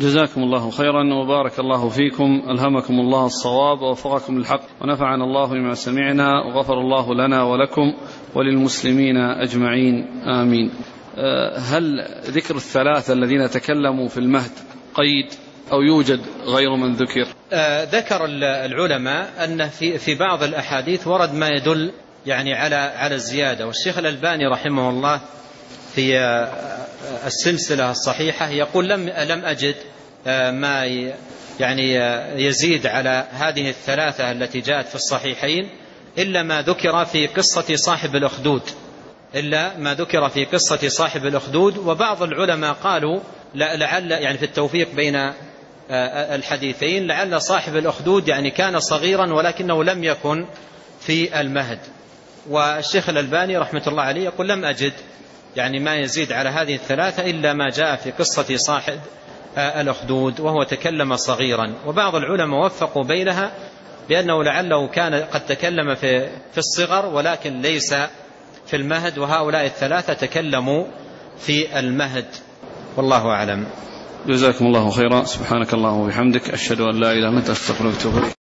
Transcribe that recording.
جزاكم الله خيرا وبارك الله فيكم. ألهمكم الله الصواب ووفقكم للحق ونفعنا الله بما سمعنا وغفر الله لنا ولكم وللمسلمين أجمعين. آمين. أه، هل ذكر الثلاثة الذين تكلموا في المهد قيد أو يوجد غير من ذكر؟ أه، ذكر العلماء أن في, في بعض الأحاديث ورد ما يدل يعني على على الزيادة. والشيخ الألباني رحمه الله في السلسلة الصحيحة. يقول لم لم أجد آه، ما يعني يزيد على هذه الثلاثة التي جاءت في الصحيحين إلا ما ذكر في قصة صاحب الأخدود. إلا ما ذكر في قصة صاحب الأخدود. وبعض العلماء قالوا لعل يعني في التوفيق بين آه، الحديثين لعل صاحب الأخدود يعني كان صغيرا ولكنه لم يكن في المهد. والشيخ الألباني رحمة الله عليه يقول لم أجد يعني ما يزيد على هذه الثلاثة إلا ما جاء في قصة صاحب الأخدود وهو تكلم صغيرا. وبعض العلماء وفقوا بينها بأنه لعله كان قد تكلم في, في الصغر ولكن ليس في المهد وهؤلاء الثلاثة تكلموا في المهد. والله أعلم. جزاكم الله خيرا. سبحانك اللهم وبحمدك أشهد أن لا إله إلا أنت أستغفرك إليك.